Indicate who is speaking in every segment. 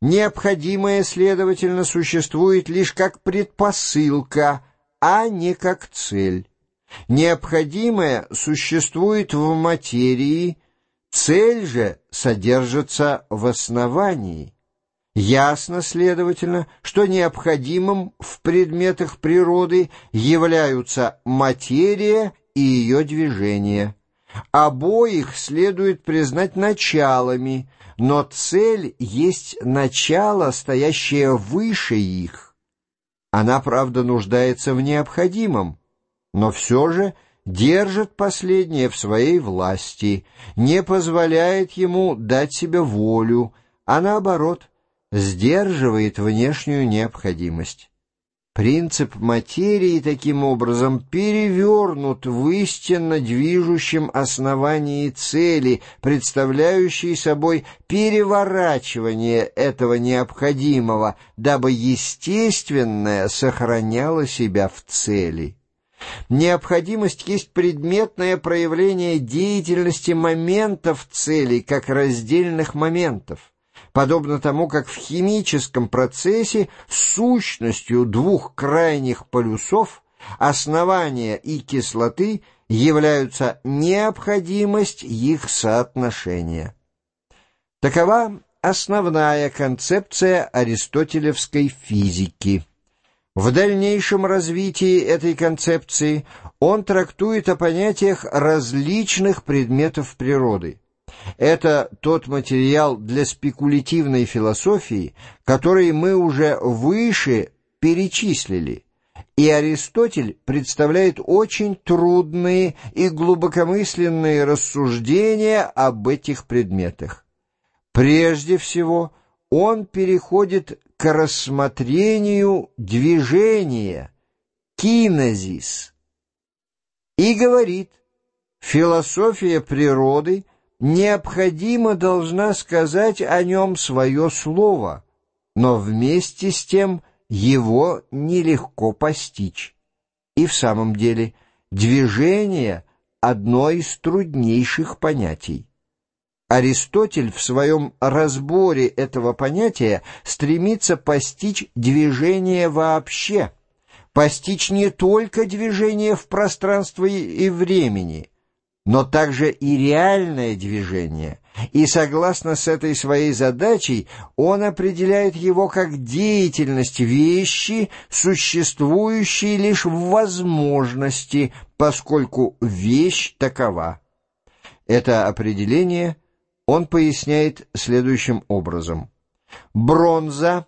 Speaker 1: Необходимое, следовательно, существует лишь как предпосылка, а не как цель. Необходимое существует в материи, цель же содержится в основании. Ясно, следовательно, что необходимым в предметах природы являются материя и ее движение. Обоих следует признать началами, но цель есть начало, стоящее выше их. Она, правда, нуждается в необходимом, но все же держит последнее в своей власти, не позволяет ему дать себе волю, а наоборот, сдерживает внешнюю необходимость. Принцип материи таким образом перевернут в истинно движущем основании цели, представляющей собой переворачивание этого необходимого, дабы естественное сохраняло себя в цели. Необходимость есть предметное проявление деятельности моментов цели как раздельных моментов подобно тому, как в химическом процессе сущностью двух крайних полюсов основания и кислоты являются необходимость их соотношения. Такова основная концепция аристотелевской физики. В дальнейшем развитии этой концепции он трактует о понятиях различных предметов природы. Это тот материал для спекулятивной философии, который мы уже выше перечислили. И Аристотель представляет очень трудные и глубокомысленные рассуждения об этих предметах. Прежде всего, он переходит к рассмотрению движения, кинезис, и говорит, философия природы — необходимо должна сказать о нем свое слово, но вместе с тем его нелегко постичь. И в самом деле движение — одно из труднейших понятий. Аристотель в своем разборе этого понятия стремится постичь движение вообще, постичь не только движение в пространстве и времени — но также и реальное движение, и согласно с этой своей задачей он определяет его как деятельность вещи, существующей лишь в возможности, поскольку вещь такова. Это определение он поясняет следующим образом. Бронза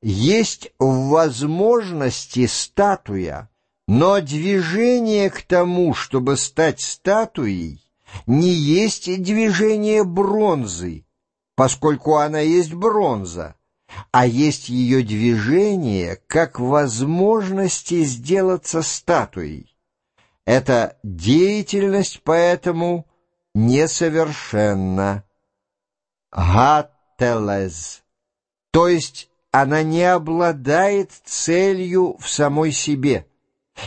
Speaker 1: есть в возможности статуя, но движение к тому, чтобы стать статуей, не есть движение бронзы, поскольку она есть бронза, а есть ее движение как возможности сделаться статуей. Эта деятельность поэтому несовершенна. Гаттелез, то есть она не обладает целью в самой себе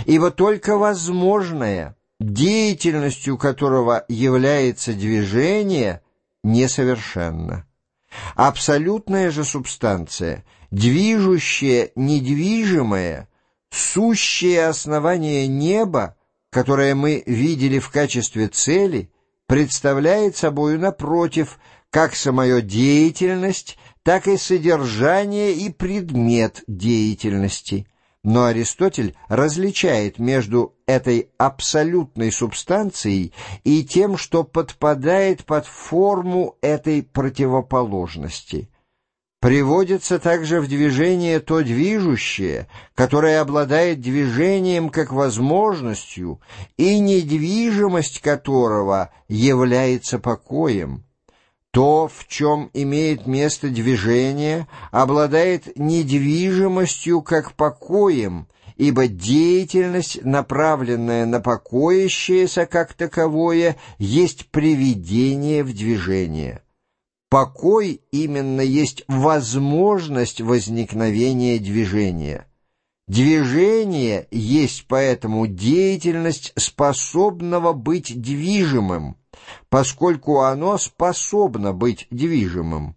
Speaker 1: ибо только возможное, деятельностью которого является движение, несовершенно. Абсолютная же субстанция, движущая недвижимое, сущее основание неба, которое мы видели в качестве цели, представляет собою, напротив, как самую деятельность, так и содержание и предмет деятельности – но Аристотель различает между этой абсолютной субстанцией и тем, что подпадает под форму этой противоположности. Приводится также в движение то движущее, которое обладает движением как возможностью, и недвижимость которого является покоем. То, в чем имеет место движение, обладает недвижимостью как покоем, ибо деятельность, направленная на покоящееся как таковое, есть приведение в движение. Покой именно есть возможность возникновения движения. Движение есть поэтому деятельность способного быть движимым, поскольку оно способно быть движимым.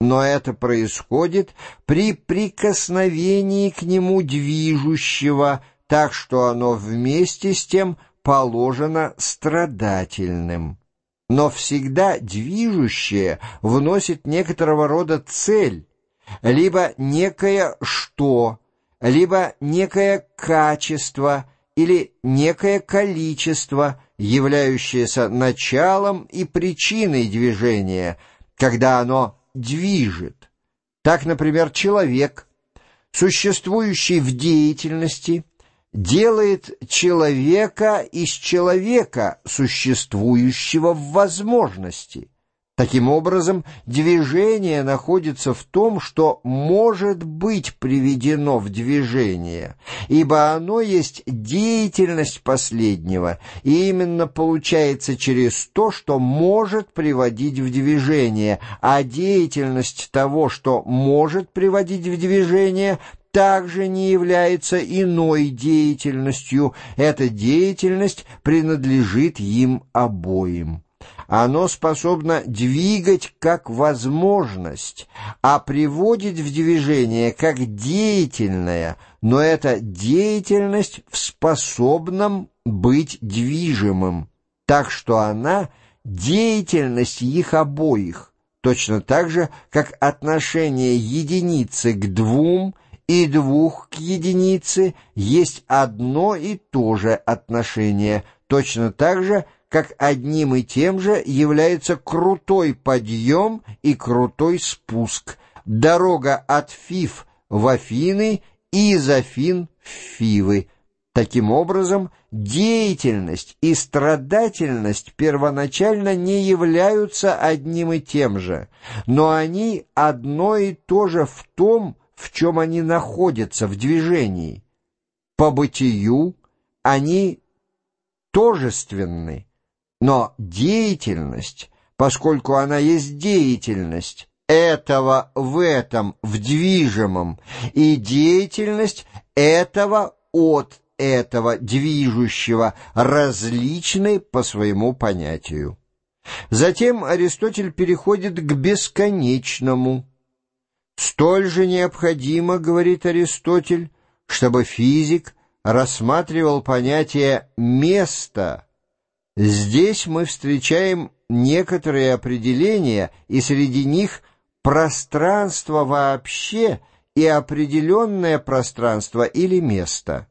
Speaker 1: но это происходит при прикосновении к нему движущего, так что оно вместе с тем положено страдательным. Но всегда движущее вносит некоторого рода цель, либо некое «что», либо некое качество или некое количество, являющееся началом и причиной движения, когда оно движет. Так, например, человек, существующий в деятельности, делает человека из человека, существующего в возможности. Таким образом, движение находится в том, что может быть приведено в движение, ибо оно есть деятельность последнего, и именно получается через то, что может приводить в движение, а деятельность того, что может приводить в движение, также не является иной деятельностью. Эта деятельность принадлежит им обоим. Оно способно двигать как возможность, а приводит в движение как деятельное, но эта деятельность в способном быть движимым, так что она — деятельность их обоих, точно так же, как отношение единицы к двум и двух к единице есть одно и то же отношение, точно так же, как одним и тем же является крутой подъем и крутой спуск, дорога от Фив в Афины и из Афин в Фивы. Таким образом, деятельность и страдательность первоначально не являются одним и тем же, но они одно и то же в том, в чем они находятся в движении. По бытию они тожественны, но деятельность, поскольку она есть деятельность, этого в этом, в движимом, и деятельность этого от этого движущего различны по своему понятию. Затем Аристотель переходит к бесконечному. Столь же необходимо, говорит Аристотель, чтобы физик рассматривал понятие «место», Здесь мы встречаем некоторые определения, и среди них пространство вообще и определенное пространство или место.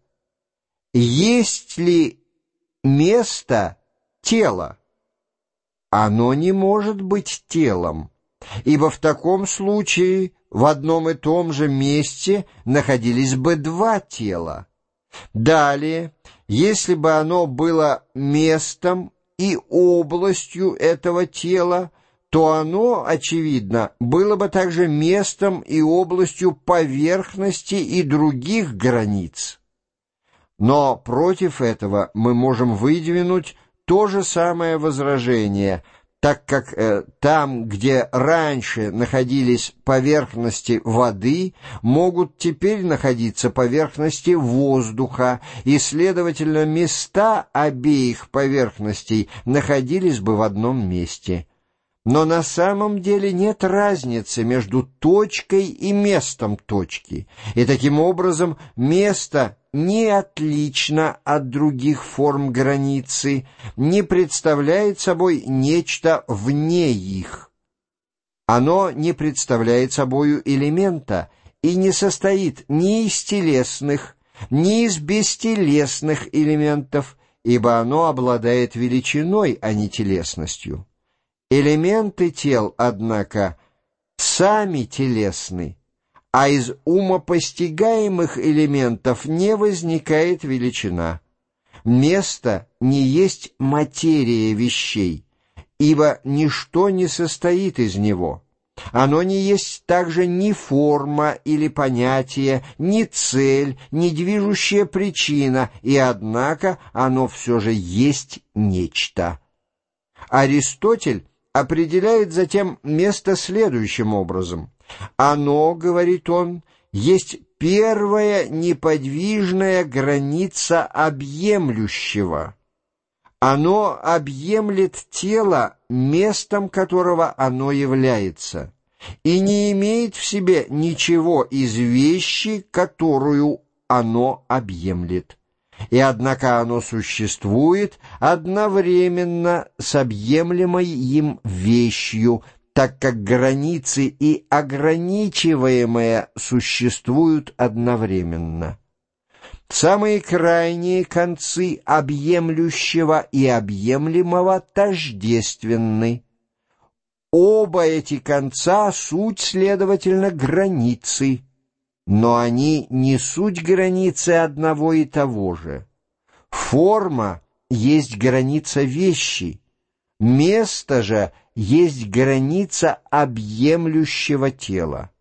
Speaker 1: Есть ли место тело? Оно не может быть телом, ибо в таком случае в одном и том же месте находились бы два тела. Далее, если бы оно было местом и областью этого тела, то оно, очевидно, было бы также местом и областью поверхности и других границ. Но против этого мы можем выдвинуть то же самое возражение – так как э, там, где раньше находились поверхности воды, могут теперь находиться поверхности воздуха, и, следовательно, места обеих поверхностей находились бы в одном месте. Но на самом деле нет разницы между точкой и местом точки, и таким образом место не отлично от других форм границы, не представляет собой нечто вне их. Оно не представляет собою элемента и не состоит ни из телесных, ни из бестелесных элементов, ибо оно обладает величиной, а не телесностью. Элементы тел, однако, сами телесны, а из умопостигаемых элементов не возникает величина. Место не есть материя вещей, ибо ничто не состоит из него. Оно не есть также ни форма или понятие, ни цель, ни движущая причина, и однако оно все же есть нечто. Аристотель определяет затем место следующим образом. Оно, говорит он, есть первая неподвижная граница объемлющего. Оно объемлет тело, местом которого оно является. и не имеет в себе ничего из вещи, которую оно объемлет. И однако оно существует одновременно с объемлемой им вещью, так как границы и ограничиваемое существуют одновременно. Самые крайние концы объемлющего и объемлемого тождественны. Оба эти конца — суть, следовательно, границы, но они не суть границы одного и того же. Форма есть граница вещи, место же есть граница объемлющего тела.